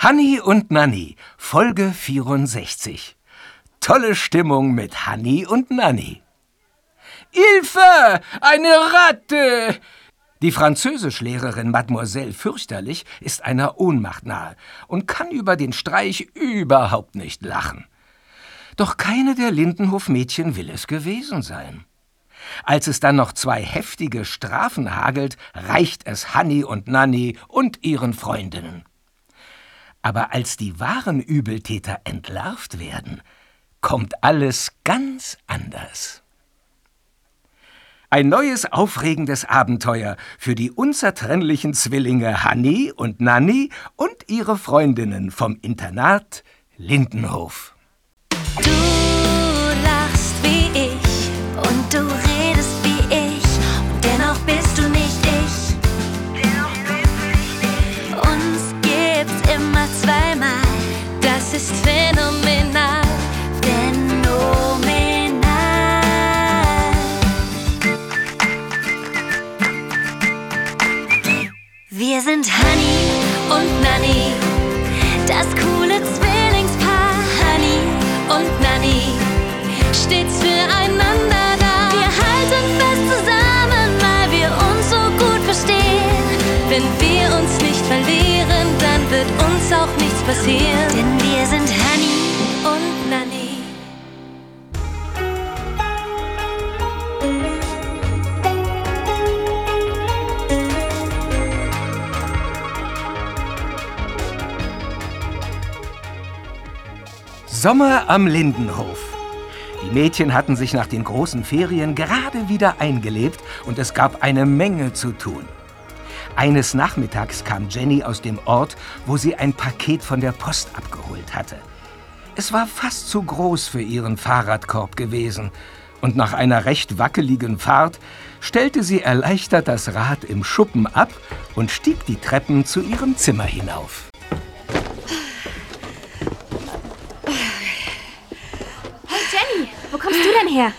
Hanni und Nanni, Folge 64. Tolle Stimmung mit Hanni und Nanni. Hilfe! Eine Ratte! Die Französischlehrerin Mademoiselle Fürchterlich ist einer Ohnmacht nahe und kann über den Streich überhaupt nicht lachen. Doch keine der Lindenhof-Mädchen will es gewesen sein. Als es dann noch zwei heftige Strafen hagelt, reicht es Hanni und Nanni und ihren Freundinnen. Aber als die wahren Übeltäter entlarvt werden, kommt alles ganz anders. Ein neues aufregendes Abenteuer für die unzertrennlichen Zwillinge Hanni und Nanni und ihre Freundinnen vom Internat Lindenhof. Du ist phänomenal. Phänomenal. Wir sind Honey und Nanny, das coole Zwillingspaar. Honey und Nanny, stets füreinander da. Wir halten fest zusammen, weil wir uns so gut verstehen. Wenn wir uns nicht verlieren, dann wird uns auch nichts passieren. Sommer am Lindenhof. Die Mädchen hatten sich nach den großen Ferien gerade wieder eingelebt und es gab eine Menge zu tun. Eines Nachmittags kam Jenny aus dem Ort, wo sie ein Paket von der Post abgeholt hatte. Es war fast zu groß für ihren Fahrradkorb gewesen und nach einer recht wackeligen Fahrt stellte sie erleichtert das Rad im Schuppen ab und stieg die Treppen zu ihrem Zimmer hinauf. Kommst du denn her?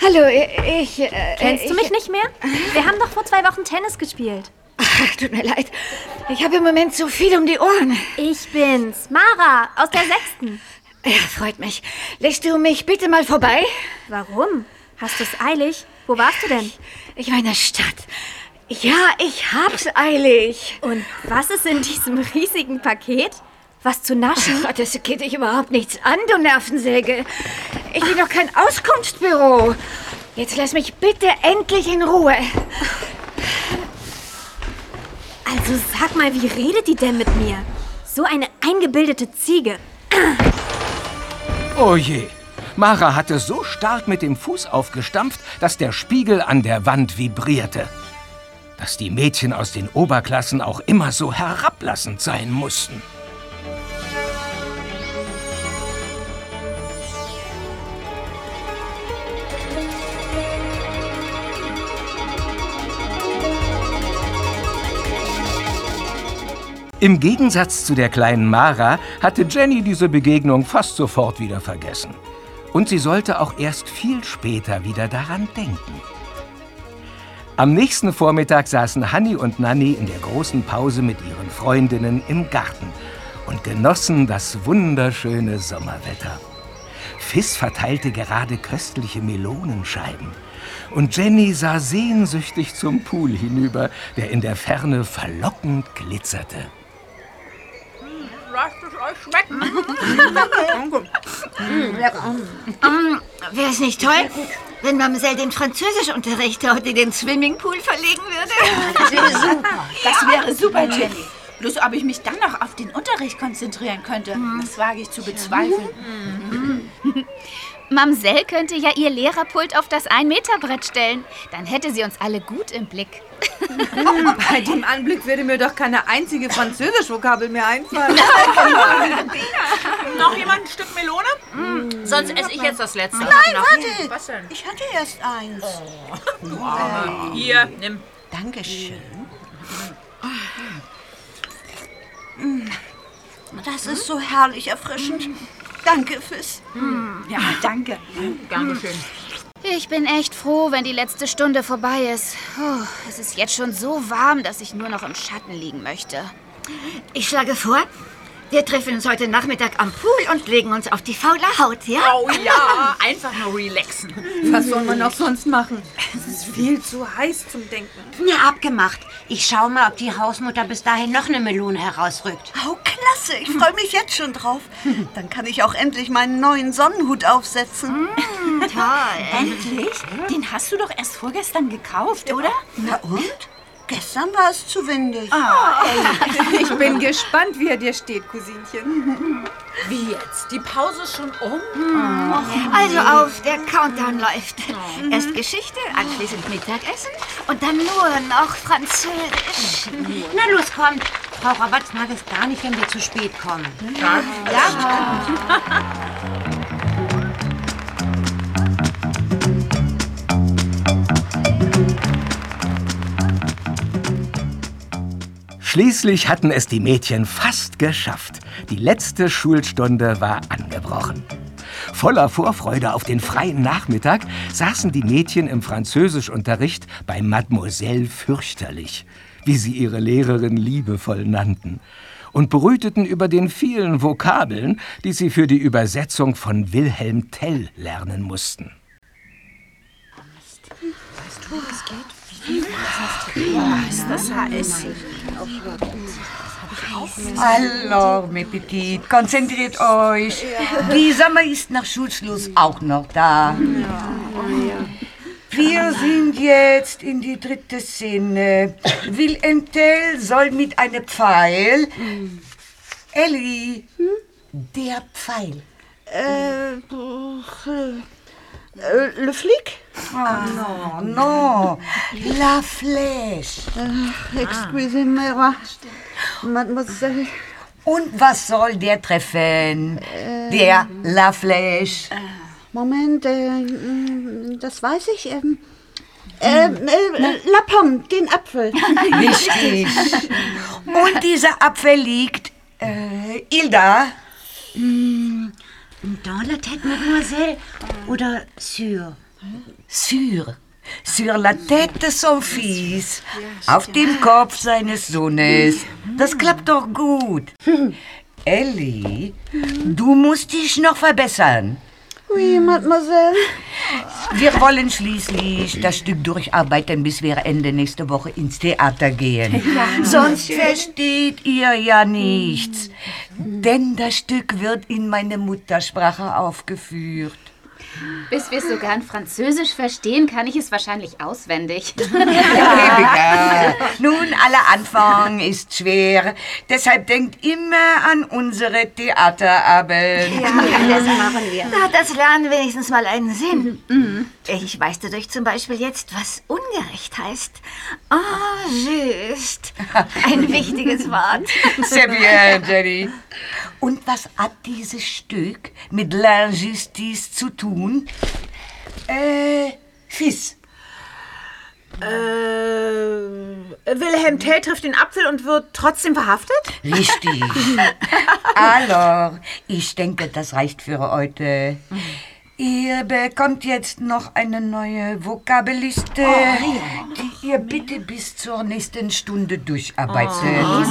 Hallo, ich. Äh, Kennst du ich, mich nicht mehr? Wir haben doch vor zwei Wochen Tennis gespielt. Ach, tut mir leid. Ich habe im Moment so viel um die Ohren. Ich bin's, Mara, aus der sechsten. Ja, freut mich. Lässt du mich bitte mal vorbei? Warum? Hast du's eilig? Wo warst du denn? Ich war in der Stadt. Ja, ich hab's eilig. Und was ist in diesem riesigen Paket? Was zu naschen? Ach, das geht dich überhaupt nichts an, du Nervensäge. Ich bin doch kein Auskunftsbüro. Jetzt lass mich bitte endlich in Ruhe. Also sag mal, wie redet die denn mit mir? So eine eingebildete Ziege. Oh je. Mara hatte so stark mit dem Fuß aufgestampft, dass der Spiegel an der Wand vibrierte. Dass die Mädchen aus den Oberklassen auch immer so herablassend sein mussten. Im Gegensatz zu der kleinen Mara hatte Jenny diese Begegnung fast sofort wieder vergessen. Und sie sollte auch erst viel später wieder daran denken. Am nächsten Vormittag saßen Hanni und Nanni in der großen Pause mit ihren Freundinnen im Garten und genossen das wunderschöne Sommerwetter. Fiss verteilte gerade köstliche Melonenscheiben. Und Jenny sah sehnsüchtig zum Pool hinüber, der in der Ferne verlockend glitzerte. Euch schmecken. Ähm, Wäre es nicht toll, wenn Mamsell den Französischunterricht heute in den Swimmingpool verlegen würde? Das wäre super. Das wäre super, Jenny. Bloß ob ich mich dann noch auf den Unterricht konzentrieren könnte, das wage ich zu bezweifeln. Mamsell könnte ja ihr Lehrerpult auf das Ein-Meter-Brett stellen. Dann hätte sie uns alle gut im Blick. Bei dem Anblick würde mir doch keine einzige Französisch-Vokabel mehr einfallen. Noch jemand ein Stück Melone? Sonst esse ich jetzt das letzte. Nein, warte! Was denn? Ich hatte erst eins. Hier, nimm. Dankeschön. Das ist so herrlich erfrischend. Danke, Fiss. Ja, danke. Gern geschehen. Ich bin echt froh, wenn die letzte Stunde vorbei ist. Puh, es ist jetzt schon so warm, dass ich nur noch im Schatten liegen möchte. Ich schlage vor, wir treffen uns heute Nachmittag am Pool und legen uns auf die faule Haut, ja? Oh ja, einfach nur relaxen. Was soll man auch sonst machen? Es ist viel zu heiß zum Denken. Ja, abgemacht. Ich schau mal, ob die Hausmutter bis dahin noch eine Melone herausrückt. Oh, klasse. Ich freue mich jetzt schon drauf. Dann kann ich auch endlich meinen neuen Sonnenhut aufsetzen. Toll. Endlich? Den hast du doch erst vorgestern gekauft, oder? Na und? Gestern war es zu windig. Ich bin gespannt, wie er dir steht, Cousinchen. Wie jetzt? Die Pause ist schon um? Also auf, der Countdown läuft. Erst Geschichte, anschließend Mittagessen und dann nur noch Französisch. Na los, kommt. Frau Rabatz mag es gar nicht, wenn wir zu spät kommen. Schließlich hatten es die Mädchen fast geschafft. Die letzte Schulstunde war angebrochen. Voller Vorfreude auf den freien Nachmittag saßen die Mädchen im Französischunterricht bei Mademoiselle fürchterlich, wie sie ihre Lehrerin liebevoll nannten, und brüteten über den vielen Vokabeln, die sie für die Übersetzung von Wilhelm Tell lernen mussten. Alors, mes Petites, konzentriert euch. Die Sommer ist nach Schulschluss auch noch da. Wir sind jetzt in die dritte Szene. Wilhelm Tell soll mit einem Pfeil... Ellie, der Pfeil. Äh, äh, Le Flic? Oh, no, la flèche. Excusez-moi, Mademoiselle. Und was soll der treffen? Der La Flèche. Moment, äh, das weiß ich. Ähm, ähm, äh, La Pomme, den Apfel. Richtig. Und dieser Apfel liegt, äh, Ilda, Dans la tête, mademoiselle? Oder sur? sur, sur la tête de son fils, auf dem Kopf seines Sohnes. Das klappt doch gut. Ellie, du musst dich noch verbessern. Oui, Mademoiselle. Wir wollen schließlich das Stück durcharbeiten, bis wir Ende nächste Woche ins Theater gehen. Sonst versteht ihr ja nichts. Denn das Stück wird in meiner Muttersprache aufgeführt. Bis wir es sogar in Französisch verstehen, kann ich es wahrscheinlich auswendig. Ja. Nun, aller Anfang ist schwer. Deshalb denkt immer an unsere Theaterabend. das machen wir. Da hat das Lernen wenigstens mal einen Sinn. Ich weiß dadurch zum Beispiel jetzt, was ungerecht heißt. Oh, just. Ein wichtiges Wort. Sehr bien, Jenny. Und was hat dieses Stück mit L'Injustice zu tun? Äh, Fils. Wilhelm Tell trifft den Apfel und wird trotzdem verhaftet? Richtig. Alors, ich denke, das reicht für heute. Ihr bekommt jetzt noch eine neue Vokabelliste, die ihr bitte bis zur nächsten Stunde durcharbeitet. Oh,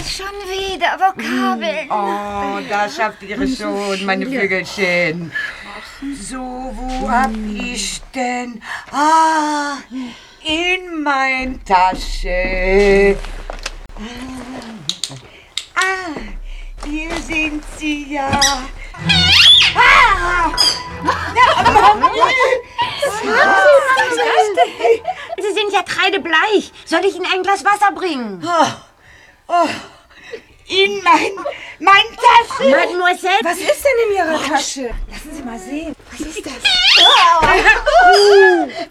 schon wieder Vokabeln. Oh, da schafft ihr es schon, meine Vögelchen. So, wo hab ich denn? Ah, in mein Tasche. Ah, hier sind sie ja. Ah! Sie sind ja kreidebleich. Soll ich Ihnen ein Glas Wasser bringen? Oh, in mein, mein Tasche. Mademoiselle, Was ist denn in Ihrer Tasche? Lassen Sie mal sehen. Was ist das?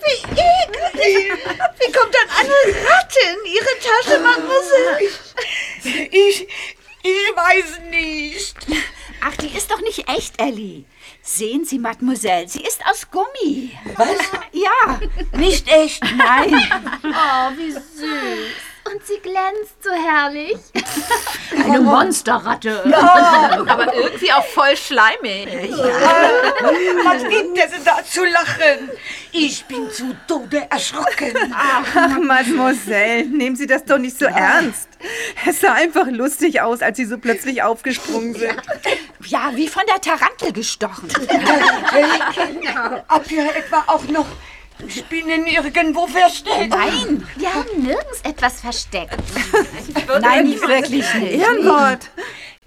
Wie eklig. Wie kommt dann eine Ratte in Ihre Tasche, Mademoiselle? Ich, ich weiß nicht. Ach, die ist doch nicht echt, Ellie. Sehen Sie, Mademoiselle, sie ist aus Gummi. Was? Ja. Nicht echt, nein. Oh, wie süß. Und sie glänzt so herrlich. Eine Monsterratte. Aber irgendwie auch voll schleimig. Was gibt es denn da zu lachen? Ich bin zu Tode erschrocken. Ach, Mademoiselle, nehmen Sie das doch nicht so ernst. Es sah einfach lustig aus, als Sie so plötzlich aufgesprungen sind. Ja, wie von der Tarantel gestochen. Habt ihr etwa auch noch Spinnen irgendwo versteckt? Nein, wir haben nirgends etwas versteckt. Nein, nicht wirklich nicht. Ehrenwort.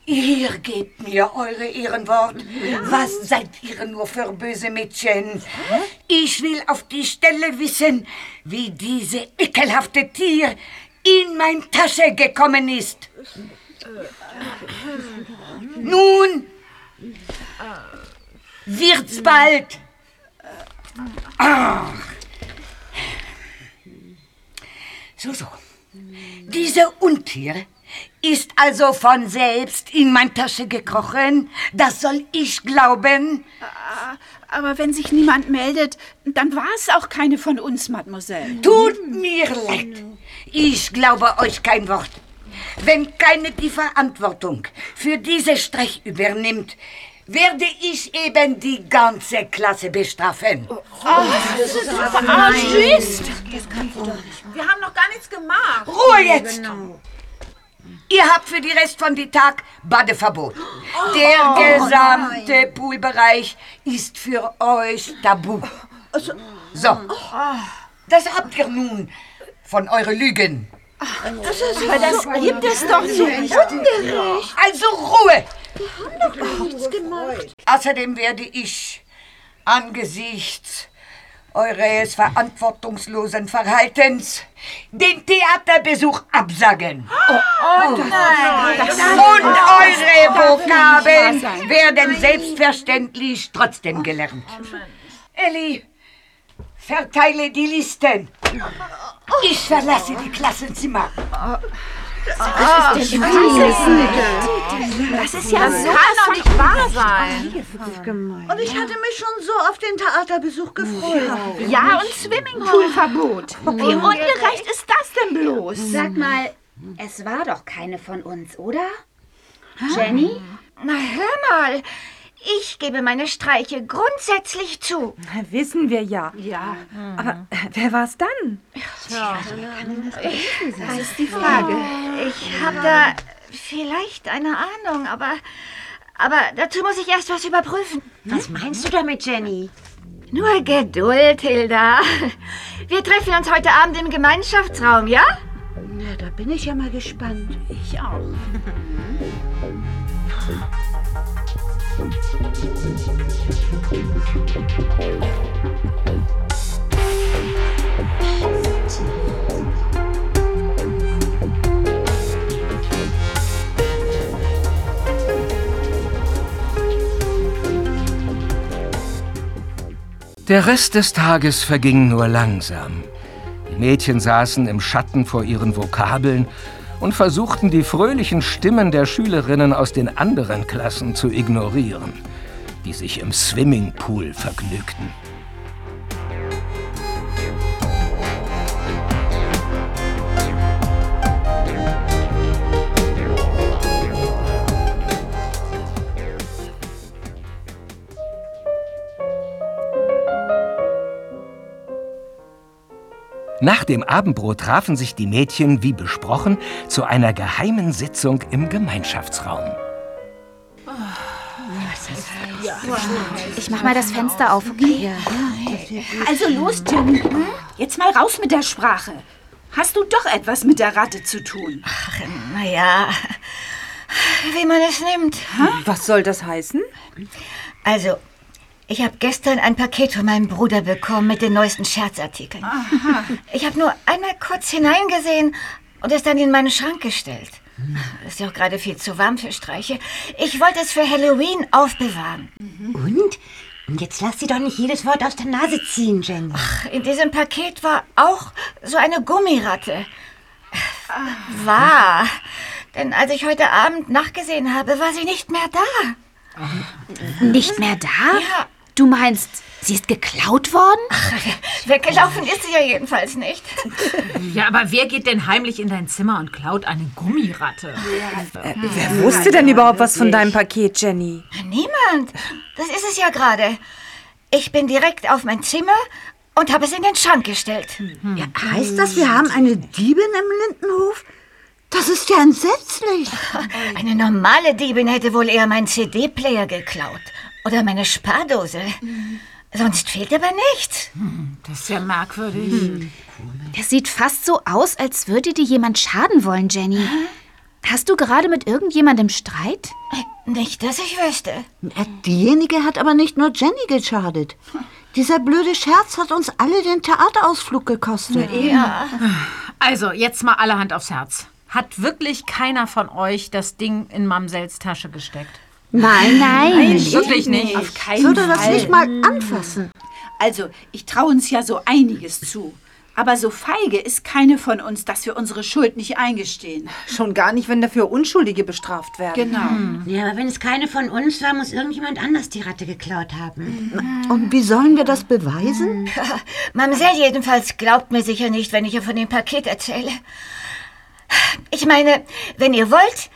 Ihr gebt mir eure Ehrenwort. Was seid ihr nur für böse Mädchen? Ich will auf die Stelle wissen, wie diese ekelhafte Tier in mein Tasche gekommen ist. Nun wird's bald. Ach. So, so. Diese Untier ist also von selbst in meine Tasche gekrochen. Das soll ich glauben. Aber wenn sich niemand meldet, dann war es auch keine von uns, Mademoiselle. Tut mir leid. Ich glaube euch kein Wort. Wenn keine die Verantwortung für diese Streich übernimmt, werde ich eben die ganze Klasse bestrafen. Ah, tschüss. Wir haben noch gar nichts gemacht. Ruhe jetzt! Ihr habt für die Rest von die Tag Badeverbot. Der gesamte Poolbereich ist für euch tabu. So, das habt ihr nun von euren Lügen. Aber das gibt es doch so nicht. Also Ruhe! Nichts gemacht. Außerdem werde ich angesichts eures verantwortungslosen Verhaltens den Theaterbesuch absagen. Und eure Vokabeln werden selbstverständlich trotzdem gelernt. Elli, verteile die Listen. Ich verlasse die Klassenzimmer. Das ist ja so. Kann doch nicht wahr sein. Und ich hatte mich schon so auf den Theaterbesuch gefreut. Ja, und Swimmingpool-Verbot. Wie ungerecht ist das denn bloß? Sag mal, es war doch keine von uns, oder? Jenny? Na, hör mal. Ich gebe meine Streiche grundsätzlich zu. Wissen wir ja. Ja, Aber äh, wer war's dann? das ist die Frage. Ich habe da vielleicht eine Ahnung, aber, aber dazu muss ich erst was überprüfen. Was meinst du damit, Jenny? Nur Geduld, Hilda. Wir treffen uns heute Abend im Gemeinschaftsraum, ja? Ja, da bin ich ja mal gespannt. Ich auch. Der Rest des Tages verging nur langsam. Die Mädchen saßen im Schatten vor ihren Vokabeln und versuchten die fröhlichen Stimmen der Schülerinnen aus den anderen Klassen zu ignorieren, die sich im Swimmingpool vergnügten. Nach dem Abendbrot trafen sich die Mädchen, wie besprochen, zu einer geheimen Sitzung im Gemeinschaftsraum. Ich mach mal das Fenster auf, okay? Also los, Jenny. Jetzt mal raus mit der Sprache. Hast du doch etwas mit der Ratte zu tun? Naja, wie man es nimmt. Was soll das heißen? Also, ich habe gestern ein Paket von meinem Bruder bekommen mit den neuesten Scherzartikeln. Ich habe nur einmal kurz hineingesehen und es dann in meinen Schrank gestellt. Ist ja auch gerade viel zu warm für Streiche. Ich wollte es für Halloween aufbewahren. Und? Und jetzt lass sie doch nicht jedes Wort aus der Nase ziehen, Jenny. In diesem Paket war auch so eine Gummiratte. War. Denn als ich heute Abend nachgesehen habe, war sie nicht mehr da. Nicht mehr da? Ja, Du meinst, sie ist geklaut worden? Weggelaufen ist sie ja jedenfalls nicht. Ja, aber wer geht denn heimlich in dein Zimmer und klaut eine Gummiratte? Äh, wer wusste denn überhaupt was von deinem Paket, Jenny? Niemand. Das ist es ja gerade. Ich bin direkt auf mein Zimmer und habe es in den Schrank gestellt. Ja, heißt das, wir haben eine Diebin im Lindenhof? Das ist ja entsetzlich. Eine normale Diebin hätte wohl eher meinen CD-Player geklaut. Oder meine Spardose. Sonst fehlt aber nichts. Das ist ja merkwürdig. Das sieht fast so aus, als würde dir jemand schaden wollen, Jenny. Hast du gerade mit irgendjemandem Streit? Nicht, dass ich wüsste. Ja, Diejenige hat aber nicht nur Jenny geschadet. Dieser blöde Scherz hat uns alle den Theaterausflug gekostet. Ja. Also, jetzt mal alle Hand aufs Herz. Hat wirklich keiner von euch das Ding in Mamsells Tasche gesteckt? Nein, nein. Wirklich nicht. Auf Ich keinen würde das nicht mal anfassen. Also, ich traue uns ja so einiges zu. Aber so feige ist keine von uns, dass wir unsere Schuld nicht eingestehen. Schon gar nicht, wenn dafür Unschuldige bestraft werden. Genau. Ja, aber wenn es keine von uns war, muss irgendjemand anders die Ratte geklaut haben. Und wie sollen wir das beweisen? Mamsell jedenfalls glaubt mir sicher nicht, wenn ich ihr von dem Paket erzähle. Ich meine, wenn ihr wollt,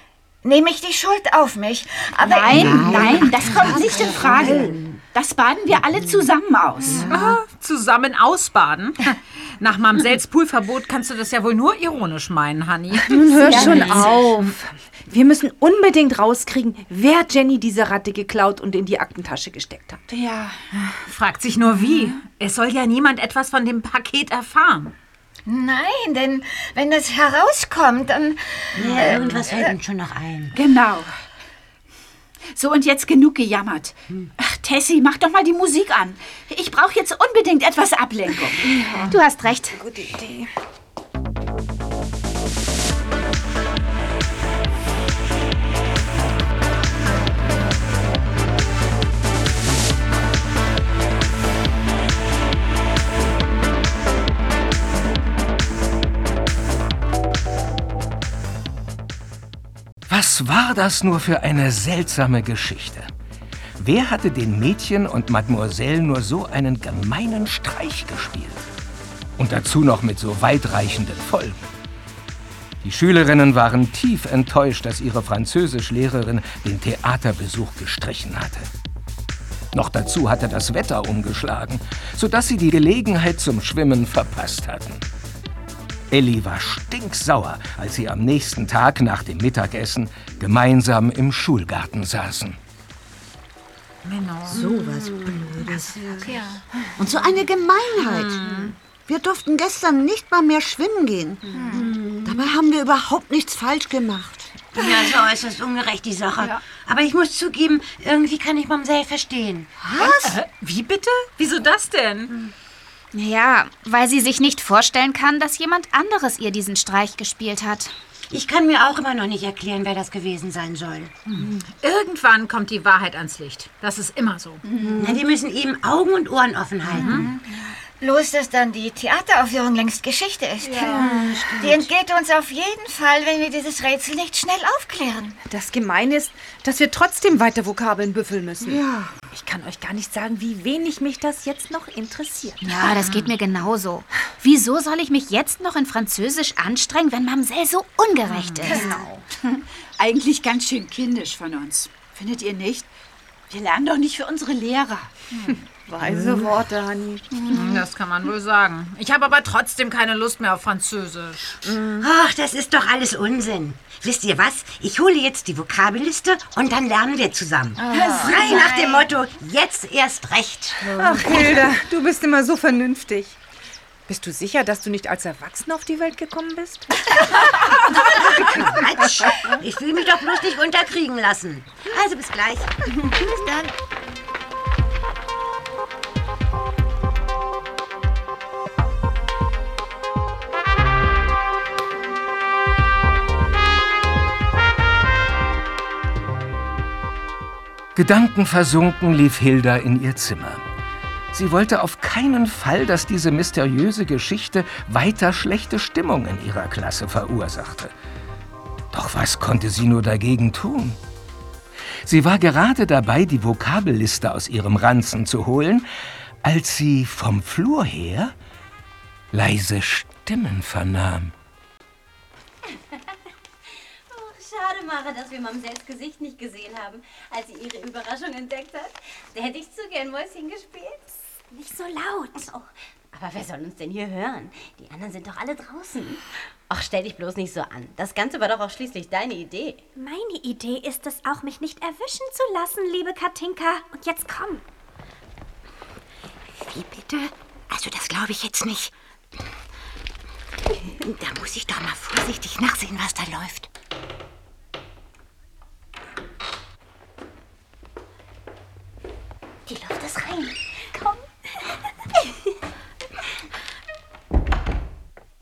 nehme ich die Schuld auf mich. Aber Nein, nein, das kommt nicht in Frage. Das baden wir alle zusammen aus. Ah, zusammen ausbaden? Nach Mamsells Poolverbot kannst du das ja wohl nur ironisch meinen, Honey. Nun hör schon auf. Wir müssen unbedingt rauskriegen, wer Jenny diese Ratte geklaut und in die Aktentasche gesteckt hat. Ja. Fragt sich nur wie. Es soll ja niemand etwas von dem Paket erfahren. Nein, denn wenn das herauskommt, dann. Ja, irgendwas fällt uns schon noch ein. Genau. So, und jetzt genug gejammert. Ach, Tessie, mach doch mal die Musik an. Ich brauche jetzt unbedingt etwas Ablenkung. Du hast recht. Gute Idee. Was war das nur für eine seltsame Geschichte? Wer hatte den Mädchen und Mademoiselle nur so einen gemeinen Streich gespielt? Und dazu noch mit so weitreichenden Folgen. Die Schülerinnen waren tief enttäuscht, dass ihre Französischlehrerin den Theaterbesuch gestrichen hatte. Noch dazu hatte das Wetter umgeschlagen, sodass sie die Gelegenheit zum Schwimmen verpasst hatten. Elli war stinksauer, als sie am nächsten Tag nach dem Mittagessen gemeinsam im Schulgarten saßen. So was Blödes. Und so eine Gemeinheit. Wir durften gestern nicht mal mehr schwimmen gehen. Dabei haben wir überhaupt nichts falsch gemacht. Ja, so ist es ungerecht, die Sache. Aber ich muss zugeben, irgendwie kann ich Mamsell verstehen. Was? Äh, wie bitte? Wieso das denn? Ja, weil sie sich nicht vorstellen kann, dass jemand anderes ihr diesen Streich gespielt hat. Ich kann mir auch immer noch nicht erklären, wer das gewesen sein soll. Irgendwann kommt die Wahrheit ans Licht. Das ist immer so. Na, wir müssen ihm Augen und Ohren offen halten. Bloß, dass dann die Theateraufführung längst Geschichte ist. die entgeht uns auf jeden Fall, wenn wir dieses Rätsel nicht schnell aufklären. Das Gemeine ist, dass wir trotzdem weiter Vokabeln büffeln müssen. Ja. Ich kann euch gar nicht sagen, wie wenig mich das jetzt noch interessiert. Ja, das geht mir genauso. Wieso soll ich mich jetzt noch in Französisch anstrengen, wenn Mamsell so ungerecht ist? Eigentlich ganz schön kindisch von uns. Findet ihr nicht? Wir lernen doch nicht für unsere Lehrer. Weise Worte, Hanni. Das kann man wohl sagen. Ich habe aber trotzdem keine Lust mehr auf Französisch. Ach, das ist doch alles Unsinn. Wisst ihr was? Ich hole jetzt die Vokabelliste und dann lernen wir zusammen. Frei nach dem Motto, jetzt erst recht. Ach, Hilda, du bist immer so vernünftig. Bist du sicher, dass du nicht als Erwachsener auf die Welt gekommen bist? Quatsch. Ich will mich doch bloß nicht unterkriegen lassen. Also bis gleich. Bis dann. Gedankenversunken lief Hilda in ihr Zimmer. Sie wollte auf keinen Fall, dass diese mysteriöse Geschichte weiter schlechte Stimmung in ihrer Klasse verursachte. Doch was konnte sie nur dagegen tun? Sie war gerade dabei, die Vokabelliste aus ihrem Ranzen zu holen, als sie vom Flur her leise Stimmen vernahm. Mara, dass wir Mamsells Gesicht nicht gesehen haben, als sie ihre Überraschung entdeckt hat. Da hätte ich zu gern Mäuschen gespielt. Nicht so laut. Oh, aber wer soll uns denn hier hören? Die anderen sind doch alle draußen. Ach, stell dich bloß nicht so an. Das Ganze war doch auch schließlich deine Idee. Meine Idee ist es auch, mich nicht erwischen zu lassen, liebe Katinka. Und jetzt komm. Wie bitte? Also das glaube ich jetzt nicht. Da muss ich doch mal vorsichtig nachsehen, was da läuft. Die Luft ist rein. Komm.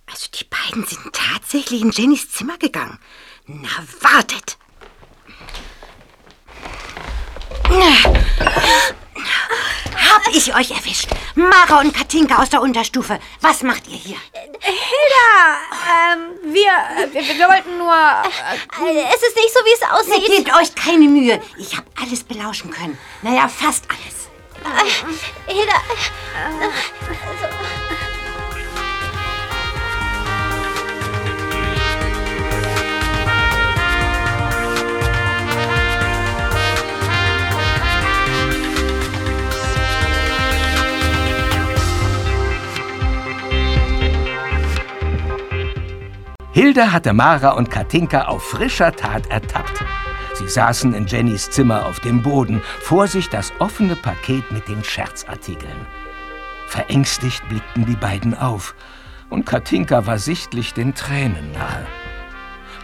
Also die beiden sind tatsächlich in Jennys Zimmer gegangen. Na, wartet! Hab ich euch erwischt. Mara und Katinka aus der Unterstufe. Was macht ihr hier? Hilda, ähm, wir, äh, wir, wir wollten nur... Äh, es ist nicht so, wie es aussieht. Gebt euch keine Mühe. Ich habe alles belauschen können. Naja, fast alles. Äh, Hilda. Also, Hilda hatte Mara und Katinka auf frischer Tat ertappt. Sie saßen in Jennys Zimmer auf dem Boden, vor sich das offene Paket mit den Scherzartikeln. Verängstigt blickten die beiden auf, und Katinka war sichtlich den Tränen nahe.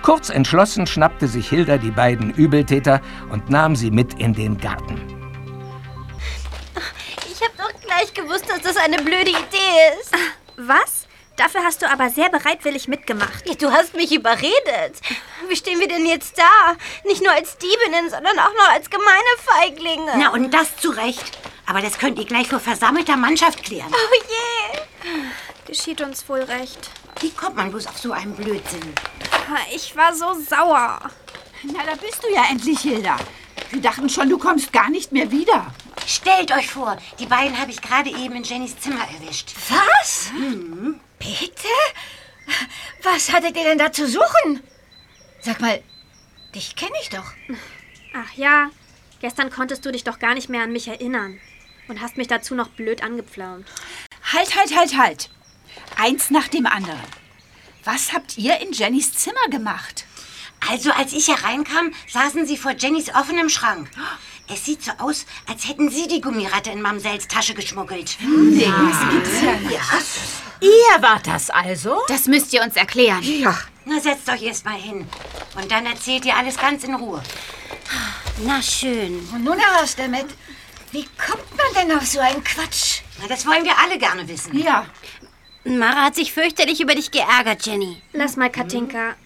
Kurz entschlossen schnappte sich Hilda die beiden Übeltäter und nahm sie mit in den Garten. ich hab doch gleich gewusst, dass das eine blöde Idee ist. Was? Dafür hast du aber sehr bereitwillig mitgemacht. Ja, du hast mich überredet. Wie stehen wir denn jetzt da? Nicht nur als Diebinnen, sondern auch noch als gemeine Feiglinge. Na, und das zu Recht. Aber das könnt ihr gleich vor versammelter Mannschaft klären. Oh je. Geschieht uns wohl recht. Wie kommt man bloß auf so einen Blödsinn? Ich war so sauer. Na, da bist du ja endlich, Hilda. Wir dachten schon, du kommst gar nicht mehr wieder. Stellt euch vor, die beiden habe ich gerade eben in Jennys Zimmer erwischt. Was? Hm. Bitte? Was hattet ihr denn da zu suchen? Sag mal, dich kenne ich doch. Ach ja, gestern konntest du dich doch gar nicht mehr an mich erinnern. Und hast mich dazu noch blöd angepflaumt. Halt, halt, halt, halt. Eins nach dem anderen. Was habt ihr in Jennys Zimmer gemacht? Also, als ich hereinkam, saßen sie vor Jennys offenem Schrank. Es sieht so aus, als hätten sie die Gummiratte in Mamsells Tasche geschmuggelt. Nee, das gibt's ja nicht. Ihr wart das also? Das müsst ihr uns erklären. Ja. Na, setzt euch erst mal hin. Und dann erzählt ihr alles ganz in Ruhe. Na schön. Und nun heraus damit. Wie kommt man denn auf so einen Quatsch? Na, das wollen wir alle gerne wissen. Ja. Mara hat sich fürchterlich über dich geärgert, Jenny. Lass mal, Katinka.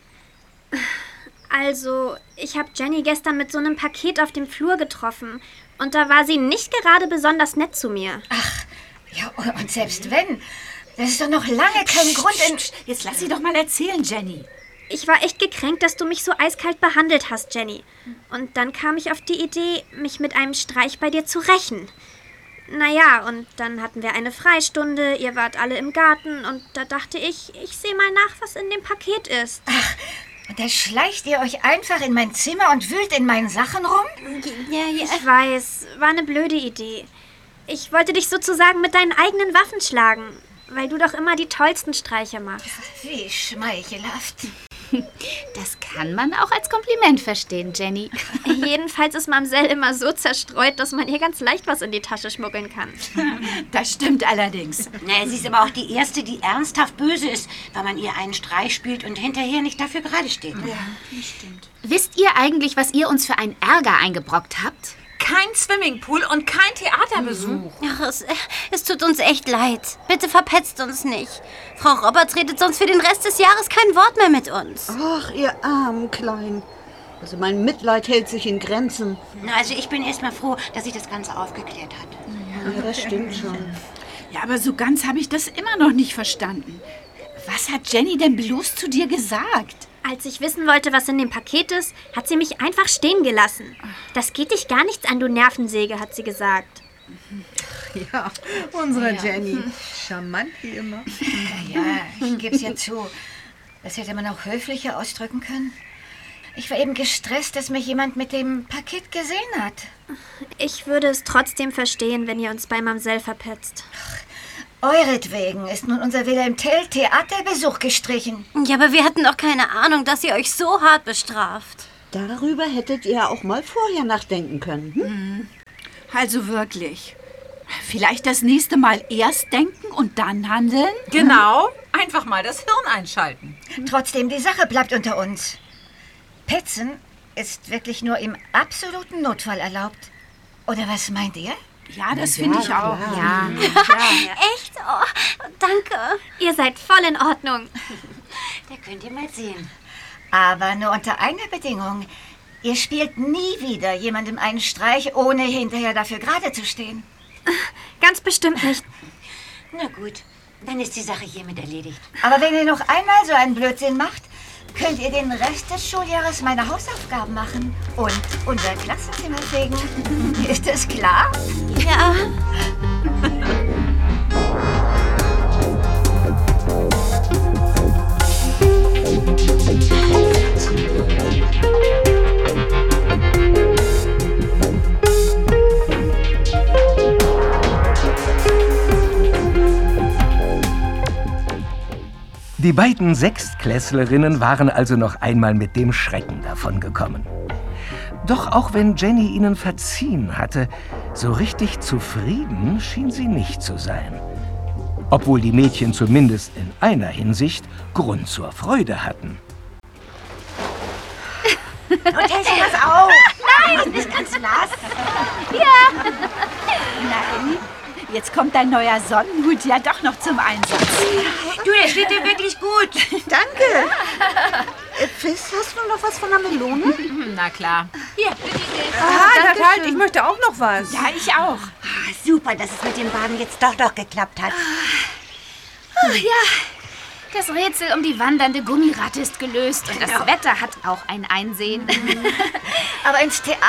Also, ich habe Jenny gestern mit so einem Paket auf dem Flur getroffen. Und da war sie nicht gerade besonders nett zu mir. Ach, ja, und selbst wenn, das ist doch noch lange kein Grund in... Jetzt lass sie doch mal erzählen, Jenny. Ich war echt gekränkt, dass du mich so eiskalt behandelt hast, Jenny. Und dann kam ich auf die Idee, mich mit einem Streich bei dir zu rächen. Naja, und dann hatten wir eine Freistunde, ihr wart alle im Garten und da dachte ich, ich sehe mal nach, was in dem Paket ist. Ach, und da schleicht ihr euch einfach in mein Zimmer und wühlt in meinen Sachen rum? Ja, ja. Ich weiß, war eine blöde Idee. Ich wollte dich sozusagen mit deinen eigenen Waffen schlagen, weil du doch immer die tollsten Streiche machst. Wie schmeichelhaft. Das kann man auch als Kompliment verstehen, Jenny. Jedenfalls ist Mamsell immer so zerstreut, dass man ihr ganz leicht was in die Tasche schmuggeln kann. Das stimmt allerdings. Na, sie ist aber auch die Erste, die ernsthaft böse ist, weil man ihr einen Streich spielt und hinterher nicht dafür gerade steht. Ja, das stimmt. Wisst ihr eigentlich, was ihr uns für einen Ärger eingebrockt habt? Kein Swimmingpool und kein Theaterbesuch. Ach, es, es tut uns echt leid. Bitte verpetzt uns nicht. Frau Roberts redet sonst für den Rest des Jahres kein Wort mehr mit uns. Ach, ihr armen Kleinen. Also mein Mitleid hält sich in Grenzen. Na, also ich bin erst mal froh, dass sich das Ganze aufgeklärt hat. Ja, das stimmt schon. Ja, aber so ganz habe ich das immer noch nicht verstanden. Was hat Jenny denn bloß zu dir gesagt? Als ich wissen wollte, was in dem Paket ist, hat sie mich einfach stehen gelassen. Das geht dich gar nichts an, du Nervensäge, hat sie gesagt. Ja, unsere Ja. Jenny. Charmant wie immer. Ja, ich gebe es ja zu. Das hätte man auch höflicher ausdrücken können. Ich war eben gestresst, dass mich jemand mit dem Paket gesehen hat. Ich würde es trotzdem verstehen, wenn ihr uns bei Mamsell verpetzt. Euretwegen ist nun unser Wilhelm Tell Theaterbesuch gestrichen. Ja, aber wir hatten doch keine Ahnung, dass ihr euch so hart bestraft. Darüber hättet ihr auch mal vorher nachdenken können. Hm? Also wirklich. Vielleicht das nächste Mal erst denken und dann handeln? Genau. Einfach mal das Hirn einschalten. Trotzdem, die Sache bleibt unter uns. Petzen ist wirklich nur im absoluten Notfall erlaubt. Oder was meint ihr? Ja, das finde ich auch. Ja. Echt? Oh, danke. Ihr seid voll in Ordnung. Da könnt ihr mal sehen. Aber nur unter einer Bedingung. Ihr spielt nie wieder jemandem einen Streich, ohne hinterher dafür gerade zu stehen. Ganz bestimmt nicht. Na gut, dann ist die Sache hiermit erledigt. Aber wenn ihr noch einmal so einen Blödsinn macht, könnt ihr den Rest des Schuljahres meine Hausaufgaben machen und unser Klassenzimmer fegen. Ist das klar? Ja. Die beiden Sechstklässlerinnen waren also noch einmal mit dem Schrecken davongekommen. Doch auch wenn Jenny ihnen verziehen hatte, so richtig zufrieden schien sie nicht zu sein. Obwohl die Mädchen zumindest in einer Hinsicht Grund zur Freude hatten. Und hält sie das auf? Nein! Nicht ganz nass. Ja! Nein, jetzt kommt dein neuer Sonnenhut ja doch noch zum Einsatz. Du, der steht dir wirklich gut. Danke. Äh, Fiss, hast du noch was von der Melone? Na klar. Hier, Ah, das halt, ich möchte auch noch was. Ja, ich auch. Ah, super, dass es mit dem Wagen jetzt doch noch geklappt hat. Oh, ja, das Rätsel um die wandernde Gummiratte ist gelöst und das Wetter hat auch ein Einsehen. Aber ins Theater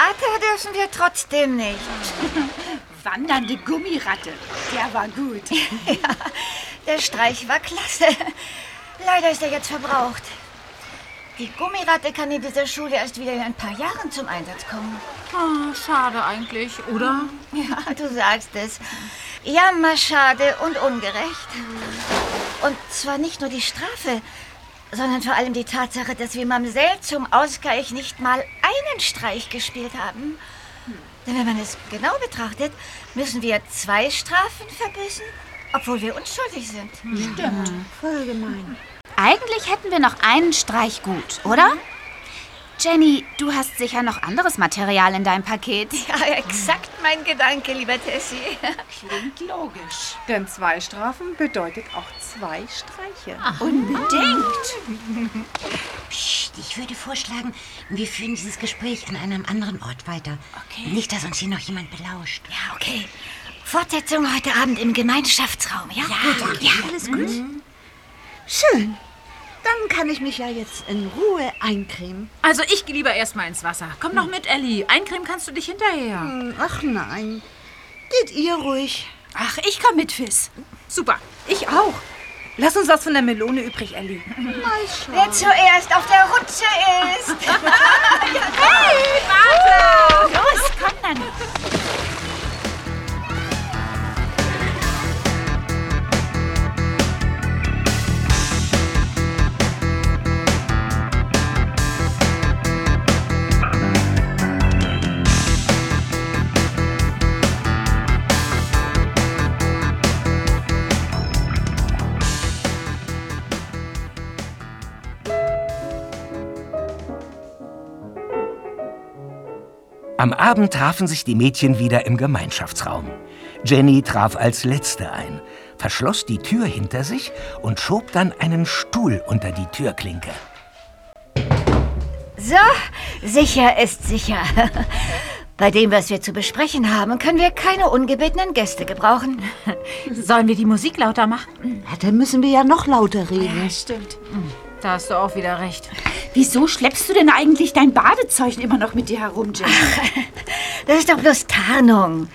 dürfen wir trotzdem nicht. Wandernde Gummiratte. Der war gut. ja, der Streich war klasse. Leider ist er jetzt verbraucht. Die Gummiratte kann in dieser Schule erst wieder in ein paar Jahren zum Einsatz kommen. Oh, schade eigentlich, oder? Ja, du sagst es. Jammerschade und ungerecht. Und zwar nicht nur die Strafe, sondern vor allem die Tatsache, dass wir Mamsell zum Ausgleich nicht mal einen Streich gespielt haben. Denn wenn man es genau betrachtet, müssen wir zwei Strafen verbüßen, obwohl wir unschuldig sind. Stimmt. Voll gemein. Eigentlich hätten wir noch einen Streich gut, oder? Jenny, du hast sicher noch anderes Material in deinem Paket. Ja, exakt mein Gedanke, lieber Tessie. Klingt logisch. Denn zwei Strafen bedeutet auch zwei Streiche. Unbedingt. Psst, ich würde vorschlagen, wir führen dieses Gespräch an einem anderen Ort weiter. Okay. Nicht, dass uns hier noch jemand belauscht. Ja, okay. Fortsetzung heute Abend im Gemeinschaftsraum, ja? gut, ja. Alles gut. Schön. Dann kann ich mich ja jetzt in Ruhe eincremen. Also ich gehe lieber erstmal ins Wasser. Komm noch mit, Ellie. Eincremen kannst du dich hinterher. Hm, Ach nein. Geht ihr ruhig. Ach, ich komm mit, Fiss. Super. Ich auch. Lass uns was von der Melone übrig, Ellie. Mal schauen. Wer zuerst auf der Rutsche ist. Hey, warte! Los, komm dann. Am Abend trafen sich die Mädchen wieder im Gemeinschaftsraum. Jenny traf als Letzte ein, verschloss die Tür hinter sich und schob dann einen Stuhl unter die Türklinke. So, sicher ist sicher. Bei dem, was wir zu besprechen haben, können wir keine ungebetenen Gäste gebrauchen. Sollen wir die Musik lauter machen? Ja, dann müssen wir ja noch lauter reden. stimmt. Da hast du auch wieder recht. Wieso schleppst du denn eigentlich dein Badezeug immer noch mit dir herum, Jenny? Das ist doch bloß Tarnung.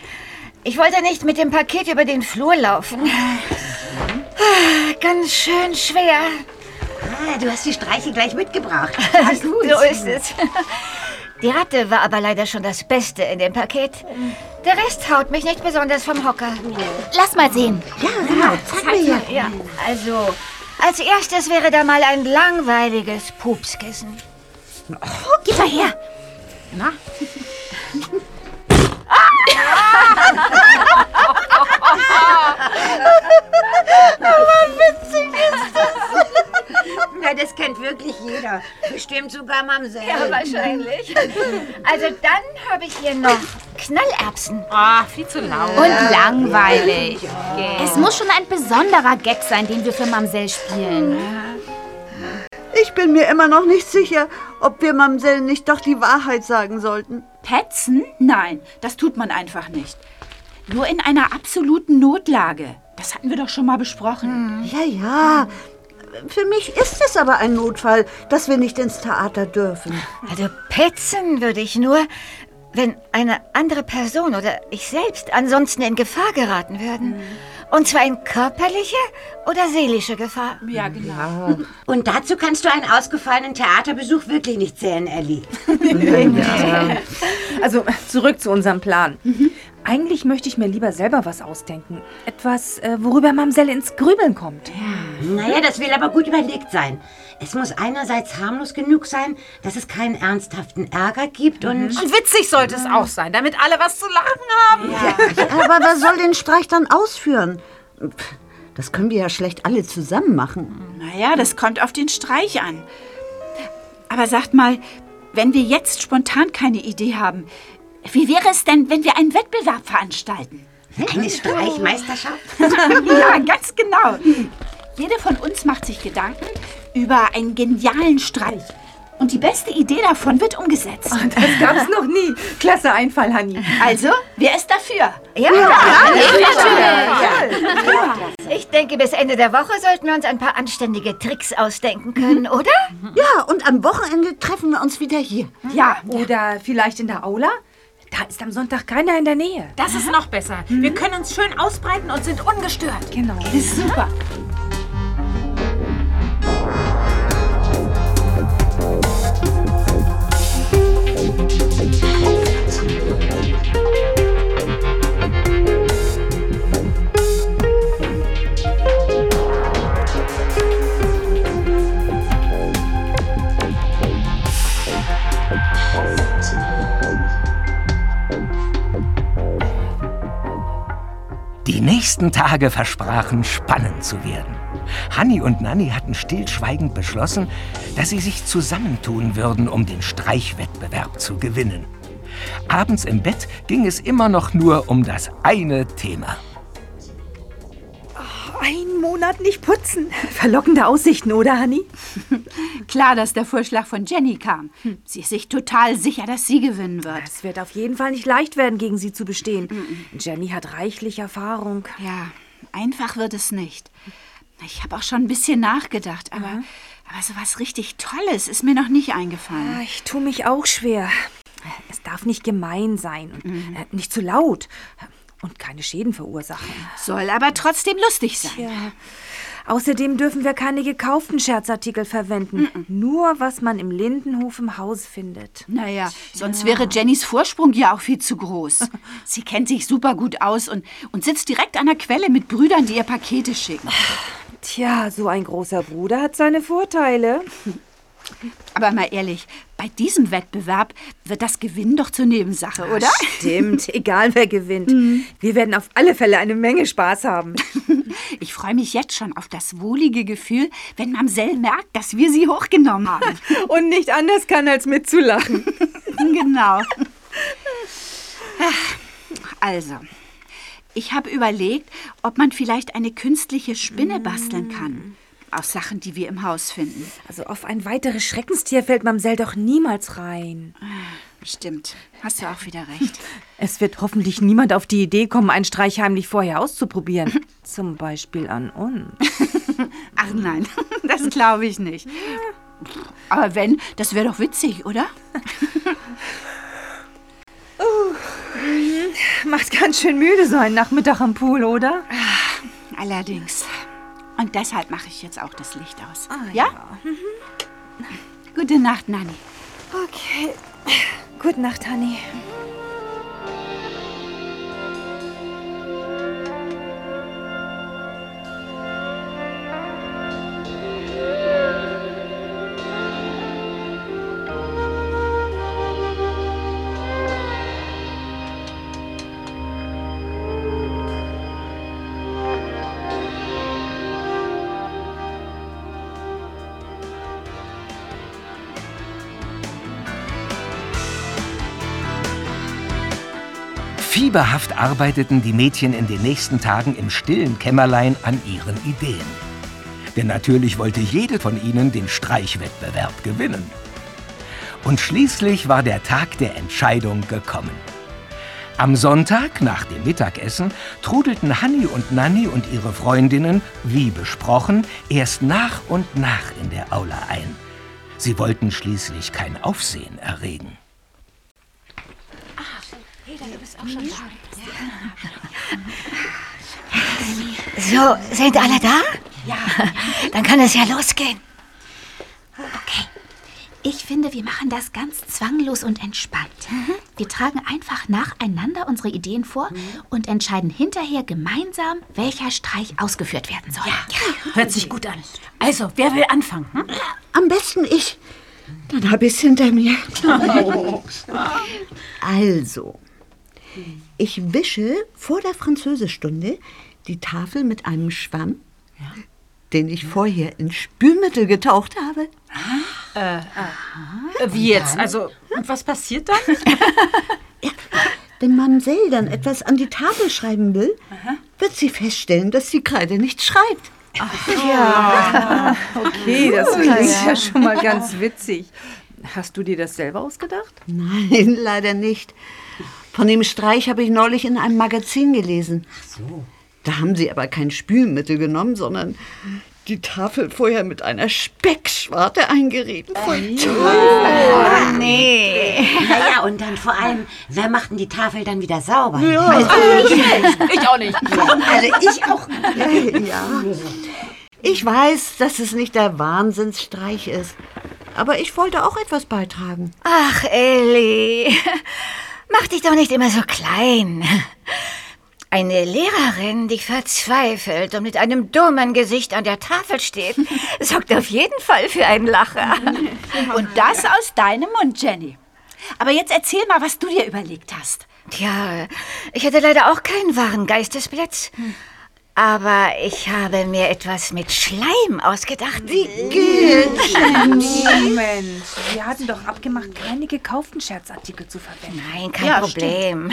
Ich wollte nicht mit dem Paket über den Flur laufen. Ah, Ganz schön schwer. Ah, du hast die Streiche gleich mitgebracht. So ist es. Die Ratte war aber leider schon das Beste in dem Paket. Der Rest haut mich nicht besonders vom Hocker. Lass mal sehen. Ja, genau. Zeig mir ja. Ja, also, als erstes wäre da mal ein langweiliges Pupskissen. Gib mal her. Na? Na, das kennt wirklich jeder. Bestimmt sogar Mamsell. Ja, wahrscheinlich. Also dann habe ich hier noch Knallerbsen. Ah, viel zu laut. Und langweilig. Es muss schon ein besonderer Gag sein, den wir für Mamsell spielen. Ich bin mir immer noch nicht sicher, ob wir Mamsell nicht doch die Wahrheit sagen sollten. Petzen? Nein, das tut man einfach nicht. Nur in einer absoluten Notlage. Das hatten wir doch schon mal besprochen. Ja, ja. Für mich ist es aber ein Notfall, dass wir nicht ins Theater dürfen. Also petzen würde ich nur, wenn eine andere Person oder ich selbst ansonsten in Gefahr geraten würden. Und zwar in körperliche oder seelische Gefahr. Ja, genau. Und dazu kannst du einen ausgefallenen Theaterbesuch wirklich nicht zählen, Ellie. Also zurück zu unserem Plan. Eigentlich möchte ich mir lieber selber was ausdenken. Etwas, äh, worüber Mamsell ins Grübeln kommt. Naja, das will aber gut überlegt sein. Es muss einerseits harmlos genug sein, dass es keinen ernsthaften Ärger gibt und... Und witzig sollte es auch sein, damit alle was zu lachen haben. Aber wer soll den Streich dann ausführen? Das können wir ja schlecht alle zusammen machen. Naja, das kommt auf den Streich an. Aber sagt mal, wenn wir jetzt spontan keine Idee haben, wie wäre es denn, wenn wir einen Wettbewerb veranstalten? Eine Streichmeisterschaft? ja, ganz genau. Jede von uns macht sich Gedanken über einen genialen Streich. Und die beste Idee davon wird umgesetzt. Das gab's noch nie. Klasse Einfall, Hanni. Also, wer ist dafür? Ja, Ich denke, bis Ende der Woche sollten wir uns ein paar anständige Tricks ausdenken können, oder? Ja, und am Wochenende treffen wir uns wieder hier. Ja, oder vielleicht in der Aula? Da ist am Sonntag keiner in der Nähe. Das ist noch besser. Wir können uns schön ausbreiten und sind ungestört. Genau. Ist super. Die nächsten Tage versprachen spannend zu werden. Hanni und Nanni hatten stillschweigend beschlossen, dass sie sich zusammentun würden, um den Streichwettbewerb zu gewinnen. Abends im Bett ging es immer noch nur um das eine Thema. Ein Monat nicht putzen. Verlockende Aussichten, oder, Hanni? Klar, dass der Vorschlag von Jenny kam. Sie ist sich total sicher, dass sie gewinnen wird. Es wird auf jeden Fall nicht leicht werden, gegen sie zu bestehen. Jenny hat reichlich Erfahrung. Ja, einfach wird es nicht. Ich habe auch schon ein bisschen nachgedacht, aber, aber so was richtig Tolles ist mir noch nicht eingefallen. Ah, Ich tue mich auch schwer. Es darf nicht gemein sein und äh, nicht zu laut und keine Schäden verursachen. Soll aber trotzdem lustig sein. Ja. Außerdem dürfen wir keine gekauften Scherzartikel verwenden. Nur was man im Lindenhof im Haus findet. Naja, sonst wäre Jennys Vorsprung ja auch viel zu groß. Sie kennt sich super gut aus und, und sitzt direkt an der Quelle mit Brüdern, die ihr Pakete schicken. Tja, so ein großer Bruder hat seine Vorteile. Aber mal ehrlich, bei diesem Wettbewerb wird das Gewinnen doch zur Nebensache, oder? Stimmt, egal wer gewinnt. Wir werden auf alle Fälle eine Menge Spaß haben. Ich freue mich jetzt schon auf das wohlige Gefühl, wenn Mamsell merkt, dass wir sie hochgenommen haben. Und nicht anders kann, als mitzulachen. genau. Ach, Also, ich habe überlegt, ob man vielleicht eine künstliche Spinne basteln kann. Aus Sachen, die wir im Haus finden. Also auf ein weiteres Schreckenstier fällt Mamsell doch niemals rein. Stimmt, hast du auch wieder recht. Es wird hoffentlich niemand auf die Idee kommen, einen Streich heimlich vorher auszuprobieren. Zum Beispiel an uns. Ach nein, Das glaube ich nicht. Aber wenn, das wäre doch witzig, oder? Macht ganz schön müde so ein Nachmittag am Pool, oder? Allerdings. Und deshalb mache ich jetzt auch das Licht aus. Ah, ja? Gute Nacht, Nanni. Okay. Gute Nacht, Honey. Fieberhaft arbeiteten die Mädchen in den nächsten Tagen im stillen Kämmerlein an ihren Ideen. Denn natürlich wollte jede von ihnen den Streichwettbewerb gewinnen. Und schließlich war der Tag der Entscheidung gekommen. Am Sonntag nach dem Mittagessen trudelten Hanni und Nanni und ihre Freundinnen, wie besprochen, erst nach und nach in der Aula ein. Sie wollten schließlich kein Aufsehen erregen. So, sind alle da? Ja. Dann kann es ja losgehen. Ich finde, wir machen das ganz zwanglos und entspannt. Wir tragen einfach nacheinander unsere Ideen vor und entscheiden hinterher gemeinsam, welcher Streich ausgeführt werden soll. Hört sich gut an. Also, wer will anfangen? Hm? Am besten ich. Dann habe ich es hinter mir. Also, ich wische vor der Französischstunde die Tafel mit einem Schwamm, den ich vorher in Spülmittel getaucht habe. Äh, wie jetzt? Also, und was passiert dann? Wenn Mamsell dann etwas an die Tafel schreiben will, wird sie feststellen, dass die Kreide nicht schreibt. Ja. Okay, das klingt ja schon mal ganz witzig. Hast du dir das selber ausgedacht? Nein, leider nicht. Von dem Streich habe ich neulich in einem Magazin gelesen. Ach so. Da haben sie aber kein Spülmittel genommen, sondern die Tafel vorher mit einer Speckschwarte eingerieben. Toll. Oh, nee. Naja, und dann vor allem, wer macht denn die Tafel dann wieder sauber? Ja. Also, Ich auch nicht. Also ich auch. Ja. Ich weiß, dass es nicht der Wahnsinnsstreich ist. Aber ich wollte auch etwas beitragen. Ach, Elli, mach dich doch nicht immer so klein. Eine Lehrerin, die verzweifelt und mit einem dummen Gesicht an der Tafel steht, sorgt auf jeden Fall für einen Lacher. Und das aus deinem Mund, Jenny. Aber jetzt erzähl mal, was du dir überlegt hast. Tja, ich hatte leider auch keinen wahren Geistesblitz. Aber ich habe mir etwas mit Schleim ausgedacht. Wie Moment, wir hatten doch abgemacht, keine gekauften Scherzartikel zu verwenden. Nein, kein Ja, Problem.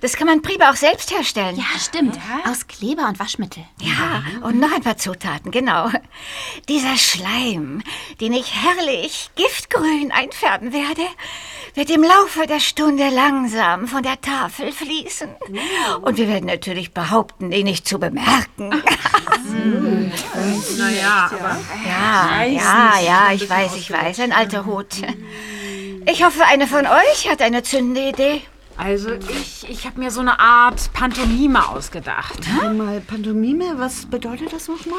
Das kann man prima auch selbst herstellen. Ja, stimmt. Aus Kleber und Waschmittel. Ja, und noch ein paar Zutaten, genau. Dieser Schleim, den ich herrlich giftgrün einfärben werde, wird im Laufe der Stunde langsam von der Tafel fließen. Und wir werden natürlich behaupten, ihn nicht zu bemerken. Naja, aber. Ja, ja, ja, ich weiß, ich weiß, ein alter Hut. Ich hoffe, eine von euch hat eine zündende Idee. Also, ich, ich habe mir so eine Art Pantomime ausgedacht. Mal Pantomime, was bedeutet das nochmal?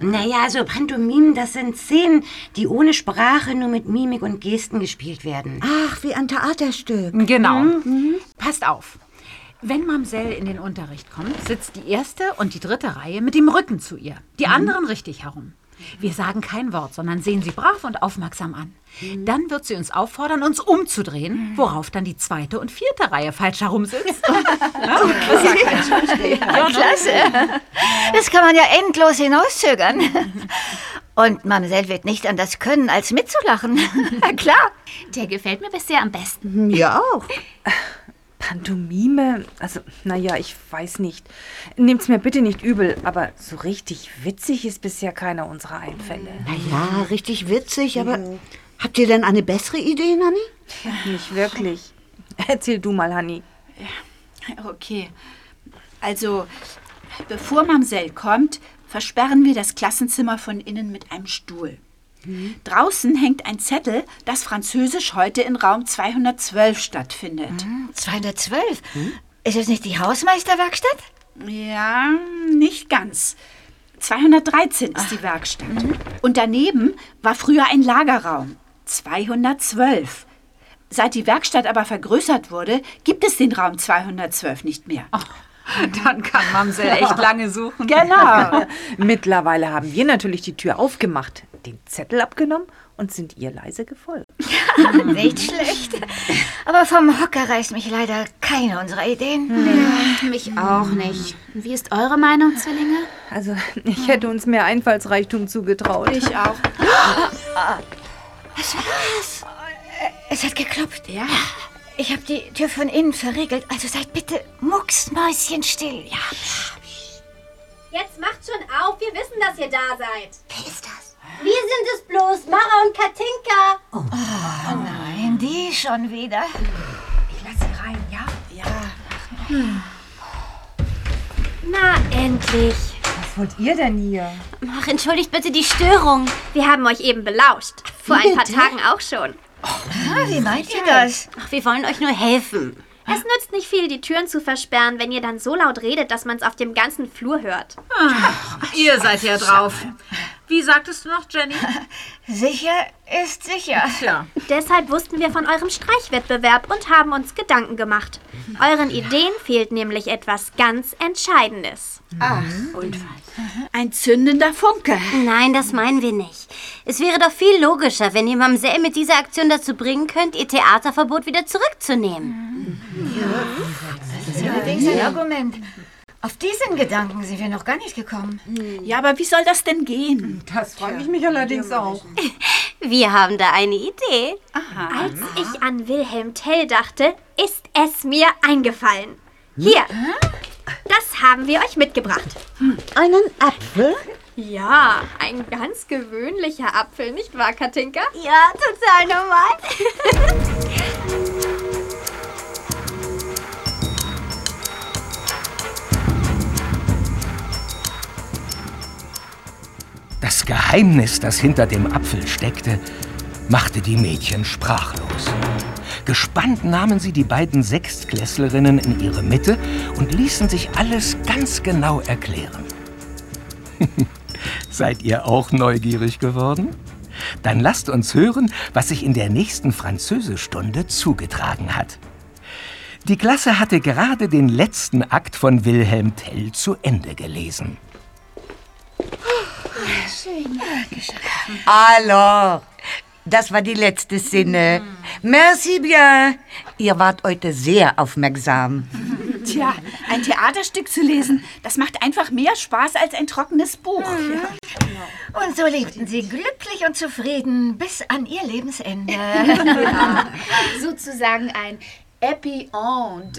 Naja, so Pantomimen, das sind Szenen, die ohne Sprache nur mit Mimik und Gesten gespielt werden. Ach, wie ein Theaterstück. Genau. Passt auf. Wenn Mamsell in den Unterricht kommt, sitzt die erste und die dritte Reihe mit dem Rücken zu ihr. Die anderen richtig herum. Wir sagen kein Wort, sondern sehen sie brav und aufmerksam an. Dann wird sie uns auffordern, uns umzudrehen, worauf dann die zweite und vierte Reihe falsch herum sitzt. Ja, klasse. Das kann man ja endlos hinauszögern. Und Mamsell wird nicht anders können, als mitzulachen. Klar. Der gefällt mir bisher am besten. Ja auch. Pantomime? Also, naja, ich weiß nicht. Nehmt's mir bitte nicht übel, aber so richtig witzig ist bisher keiner unserer Einfälle. Ja, richtig witzig, aber habt ihr denn eine bessere Idee, Nanni? Nicht wirklich. Erzähl du mal, Hanni. Okay. Also, bevor Mamsell kommt, versperren wir das Klassenzimmer von innen mit einem Stuhl. Draußen hängt ein Zettel, dass Französisch heute in Raum 212 stattfindet. 212? Ist es nicht die Hausmeisterwerkstatt? Ja, nicht ganz. 213 ist die Werkstatt. Und daneben war früher ein Lagerraum. 212. Seit die Werkstatt aber vergrößert wurde, gibt es den Raum 212 nicht mehr. Dann kann Mamsell echt lange suchen. Genau. Mittlerweile haben wir natürlich die Tür aufgemacht, den Zettel abgenommen und sind ihr leise gefolgt. Nicht schlecht. Aber vom Hocker reißt mich leider keine unserer Ideen. Ja, mich auch nicht. Wie ist eure Meinung, Zwillinge? Also, ich hätte uns mehr Einfallsreichtum zugetraut. Ich auch. Was war's? Es hat geklopft. Ja. Ich habe die Tür von innen verriegelt, also seid bitte mucksmäuschenstill. Ja. Jetzt macht schon auf, wir wissen, dass ihr da seid. Wer ist das? Wir sind es bloß, Mara und Katinka. Oh nein, die schon wieder. Ich lasse sie rein, ja? Ja. Na, endlich. Was wollt ihr denn hier? Ach, entschuldigt bitte die Störung. Wir haben euch eben belauscht. Vor ein paar Tagen auch schon. Ah, wie meint ihr das? Ach, wir wollen euch nur helfen. Es nützt nicht viel, die Türen zu versperren, wenn ihr dann so laut redet, dass man es auf dem ganzen Flur hört. Ihr seid ja drauf. Wie sagtest du noch, Jenny? Sicher ist sicher. Tja. Deshalb wussten wir von eurem Streichwettbewerb und haben uns Gedanken gemacht. Euren Ideen fehlt nämlich etwas ganz Entscheidendes. Ach, und ein zündender Funke. Nein, das meinen wir nicht. Es wäre doch viel logischer, wenn ihr Mamsell mit dieser Aktion dazu bringen könnt, ihr Theaterverbot wieder zurückzunehmen. Das ist allerdings ein Argument. Auf diesen Gedanken sind wir noch gar nicht gekommen. Ja, aber wie soll das denn gehen? Das frage ich mich allerdings auch. Wir haben da eine Idee. Als ich an Wilhelm Tell dachte, ist es mir eingefallen. Hier, das haben wir euch mitgebracht. Einen Apfel? Ja, ein ganz gewöhnlicher Apfel, nicht wahr, Katinka? Ja, total normal. Das Geheimnis, das hinter dem Apfel steckte, machte die Mädchen sprachlos. Gespannt nahmen sie die beiden Sechstklässlerinnen in ihre Mitte und ließen sich alles ganz genau erklären. Seid ihr auch neugierig geworden? Dann lasst uns hören, was sich in der nächsten Französischstunde zugetragen hat. Die Klasse hatte gerade den letzten Akt von Wilhelm Tell zu Ende gelesen. Alors, das war die letzte Szene. Merci bien. Ihr wart heute sehr aufmerksam. Tja, ein Theaterstück zu lesen, das macht einfach mehr Spaß als ein trockenes Buch. Und so lebten sie glücklich und zufrieden bis an ihr Lebensende. Sozusagen ein Happy End.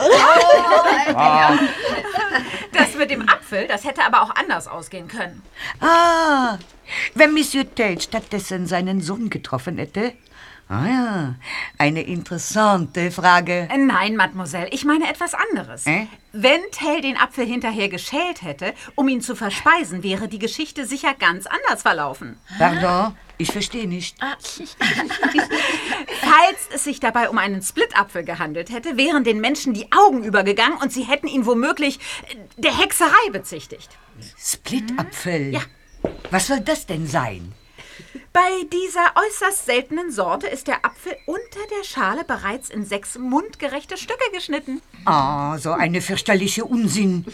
Das mit dem Apfel, das hätte aber auch anders ausgehen können. Ah, wenn Monsieur Tell stattdessen seinen Sohn getroffen hätte? Ah ja, eine interessante Frage. Nein, Mademoiselle, ich meine etwas anderes. Äh? Wenn Tell den Apfel hinterher geschält hätte, um ihn zu verspeisen, wäre die Geschichte sicher ganz anders verlaufen. Pardon, ich verstehe nicht. Falls es sich dabei um einen Splitapfel gehandelt hätte, wären den Menschen die Augen übergegangen und sie hätten ihn womöglich äh, der Hexerei bezichtigt. Splitapfel? Ja. Was soll das denn sein? Bei dieser äußerst seltenen Sorte ist der Apfel unter der Schale bereits in sechs mundgerechte Stücke geschnitten. Ah, so eine fürchterliche Unsinn.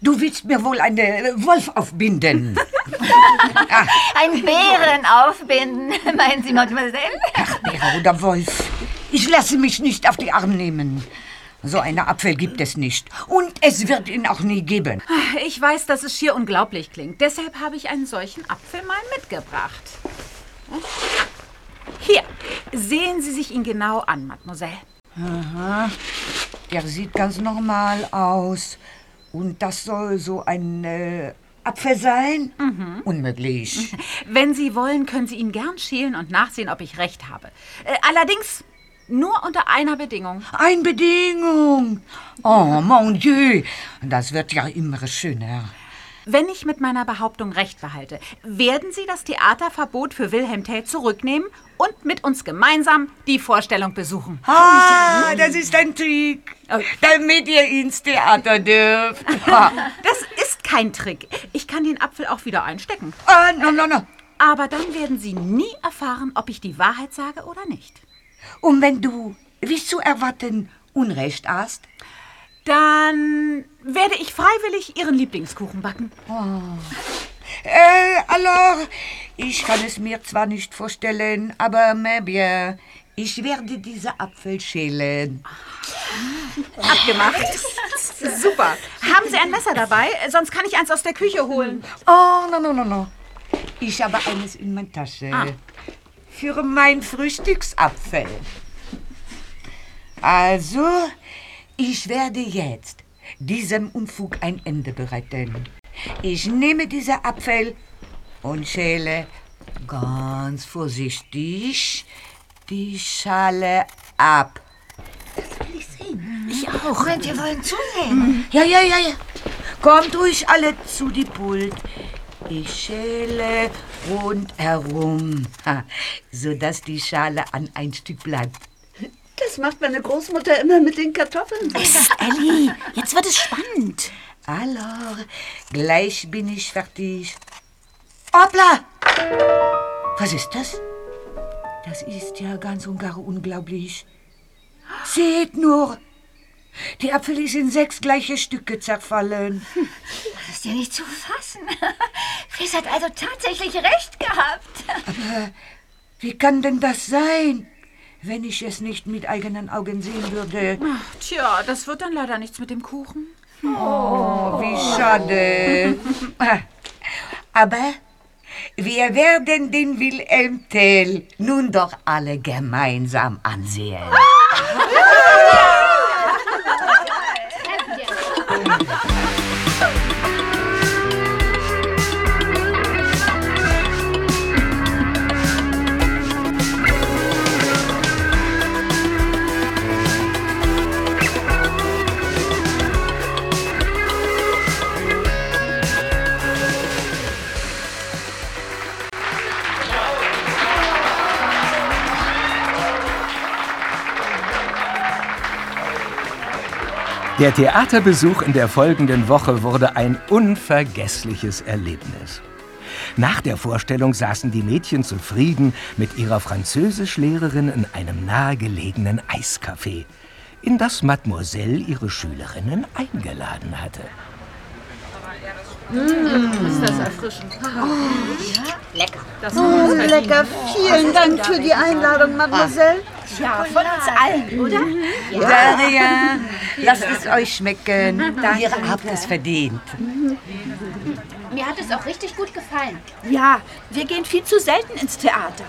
Du willst mir wohl eine Wolf aufbinden. Ein Bären aufbinden, meinen Sie, Mademoiselle? Bär oder Wolf. Ich lasse mich nicht auf die Arme nehmen. So einen Apfel gibt es nicht. Und es wird ihn auch nie geben. Ich weiß, dass es schier unglaublich klingt. Deshalb habe ich einen solchen Apfel mal mitgebracht. Hier, sehen Sie sich ihn genau an, Mademoiselle. Aha. Der sieht ganz normal aus. Und das soll so ein äh, Apfel sein? Unmöglich. Wenn Sie wollen, können Sie ihn gern schälen und nachsehen, ob ich recht habe. Äh, allerdings nur unter einer Bedingung. Eine Bedingung. Oh, mon Dieu. Das wird ja immer schöner. Wenn ich mit meiner Behauptung recht behalte, werden Sie das Theaterverbot für Wilhelm Tell zurücknehmen und mit uns gemeinsam die Vorstellung besuchen. Ah, das ist ein Trick, damit ihr ins Theater dürft. Das ist kein Trick. Ich kann den Apfel auch wieder einstecken. Ah, no, no, no. Aber dann werden Sie nie erfahren, ob ich die Wahrheit sage oder nicht. Und wenn du, wie zu erwarten, Unrecht hast? Dann werde ich freiwillig Ihren Lieblingskuchen backen. Äh, alors, ich kann es mir zwar nicht vorstellen, aber mais bien, ich werde diese Apfel schälen. Abgemacht. Super. Haben Sie ein Messer dabei? Sonst kann ich eins aus der Küche holen. Oh, no, no, no, no. Ich habe eines in meiner Tasche. Ah. Für mein Frühstücksapfel. Also, ich werde jetzt diesem Unfug ein Ende bereiten. Ich nehme diese Apfel und schäle ganz vorsichtig die Schale ab. Ich auch. Moment, wir wollen zusehen. Ja, ja, ja, ja. Kommt ruhig alle zu die Pult. Ich schäle rundherum, sodass die Schale an ein Stück bleibt. Das macht meine Großmutter immer mit den Kartoffeln. Elli, jetzt wird es spannend. Alors, gleich bin ich fertig. Hoppla! Was ist das? Das ist ja ganz und gar unglaublich. Seht nur! Die Apfel ist in sechs gleiche Stücke zerfallen. Das ist ja nicht zu fassen. Chris hat also tatsächlich recht gehabt. Aber wie kann denn das sein, wenn ich es nicht mit eigenen Augen sehen würde? Ach, tja, das wird dann leider nichts mit dem Kuchen. Oh, wie schade. Aber wir werden den Wilhelm Tell nun doch alle gemeinsam ansehen. Der Theaterbesuch in der folgenden Woche wurde ein unvergessliches Erlebnis. Nach der Vorstellung saßen die Mädchen zufrieden mit ihrer Französischlehrerin in einem nahegelegenen Eiscafé, in das Mademoiselle ihre Schülerinnen eingeladen hatte. Ist das erfrischend. Lecker. Das Oh, lecker. Vielen Dank für die Einladung, Mademoiselle. Ja, von uns allen, oder? Daria, lasst es euch schmecken. Ihr habt es verdient. Mir hat es auch richtig gut gefallen. Ja, wir gehen viel zu selten ins Theater.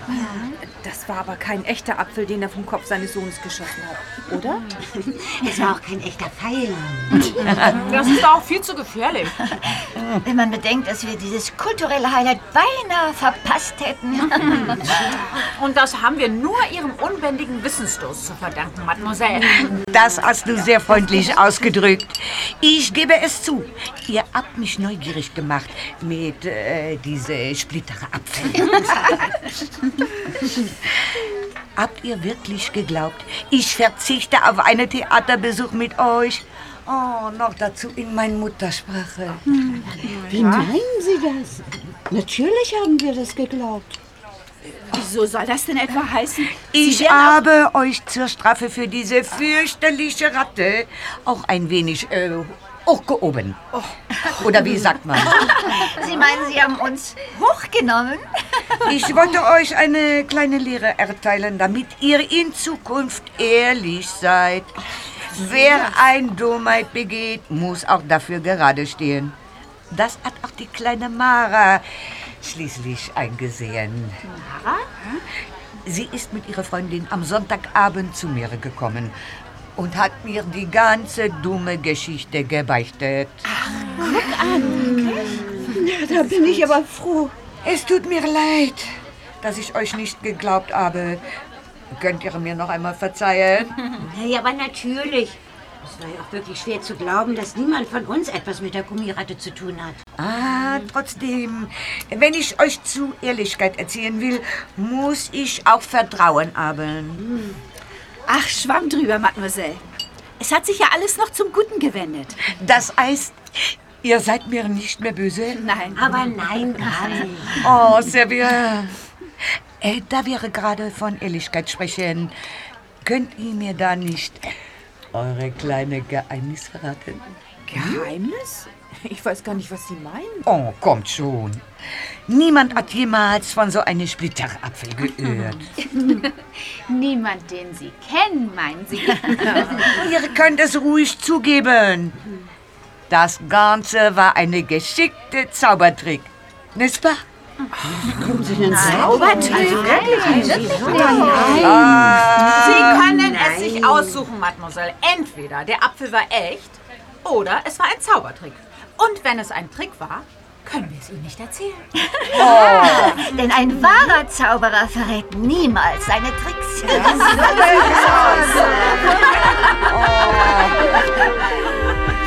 Das war aber kein echter Apfel, den er vom Kopf seines Sohnes geschossen hat, oder? Es war auch kein echter Pfeil. Das ist auch viel zu gefährlich. Wenn man bedenkt, dass wir dieses kulturelle Highlight beinahe verpasst hätten. Und das haben wir nur Ihrem unbändigen Wissensdurst zu verdanken, Mademoiselle. Das hast du sehr freundlich ausgedrückt. Ich gebe es zu. Ihr habt mich neugierig gemacht mit äh, diese splittere Apfel. habt ihr wirklich geglaubt, ich verzichte auf einen Theaterbesuch mit euch? Oh, noch dazu in meiner Muttersprache. Wie meinen Sie das? Natürlich haben wir das geglaubt. Wieso soll das denn etwa heißen? Ich habe euch zur Strafe für diese fürchterliche Ratte auch ein wenig äh, hochgehoben. Oder wie sagt man? Sie meinen, Sie haben uns hochgenommen? Ich wollte euch eine kleine Lehre erteilen, damit ihr in Zukunft ehrlich seid. Wer ein Dummheit begeht, muss auch dafür gerade stehen. Das hat auch die kleine Mara schließlich eingesehen. Mara? Sie ist mit ihrer Freundin am Sonntagabend zu mir gekommen und hat mir die ganze dumme Geschichte gebeichtet. Ja, da bin ich aber froh. Es tut mir leid, dass ich euch nicht geglaubt habe. Könnt ihr mir noch einmal verzeihen? Ja, aber natürlich. Es war ja auch wirklich schwer zu glauben, dass niemand von uns etwas mit der Gummiratte zu tun hat. Ah, trotzdem, wenn ich euch zu Ehrlichkeit erzählen will, muss ich auch Vertrauen haben. Ach, Schwamm drüber, Mademoiselle. Es hat sich ja alles noch zum Guten gewendet. Das heißt, ihr seid mir nicht mehr böse? Nein. Aber nein, Harry. Oh, sehr bien. Äh, da wir gerade von Ehrlichkeit sprechen, könnt ihr mir da nicht eure kleine Geheimnis verraten? Geheimnis? Ich weiß gar nicht, was Sie meinen. Oh, kommt schon. Niemand hat jemals von so einem Splitterapfel gehört. Niemand, den Sie kennen, meinen Sie? Ihr könnt es ruhig zugeben. Das Ganze war eine geschickte Zaubertrick. N'est-ce pas? Kommen Sie denn Zaubertrick? Sie können es sich aussuchen, Mademoiselle. Entweder der Apfel war echt oder es war ein Zaubertrick. Und wenn es ein Trick war, können wir es Ihnen nicht erzählen. Denn ein wahrer Zauberer verrät niemals seine Tricks.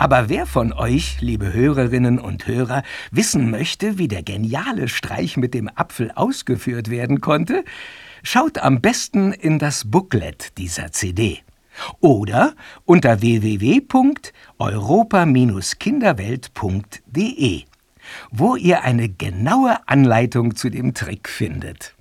Aber wer von euch, liebe Hörerinnen und Hörer, wissen möchte, wie der geniale Streich mit dem Apfel ausgeführt werden konnte, schaut am besten in das Booklet dieser CD. Oder unter www.europa-kinderwelt.de, wo ihr eine genaue Anleitung zu dem Trick findet.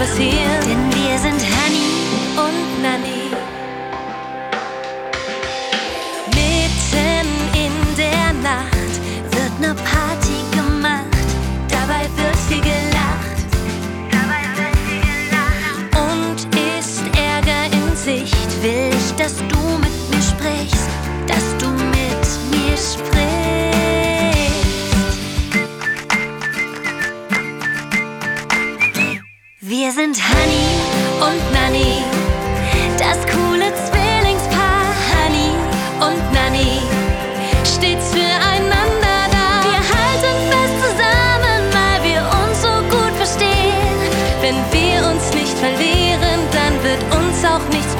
Auch nichts passieren. Denn wir sind Honey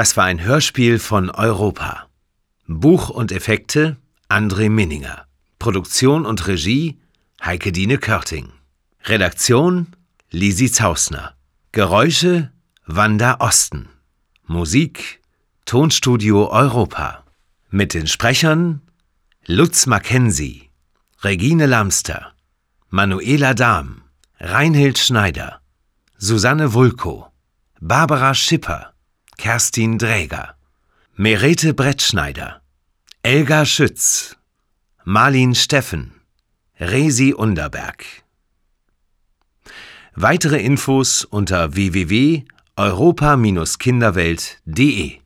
Das war ein Hörspiel von Europa. Buch und Effekte André Minninger. Produktion und Regie Heike Dine Körting. Redaktion Lisi Zausner. Geräusche Wanda Osten. Musik Tonstudio Europa. Mit den Sprechern Lutz Mackenzie, Regine Lamster, Manuela Dahm, Reinhild Schneider, Susanne Wulko, Barbara Schipper, Kerstin Dräger, Merete Brettschneider, Elga Schütz, Marlin Steffen, Resi Underberg. Weitere Infos unter www.europa-kinderwelt.de